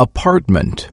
Apartment.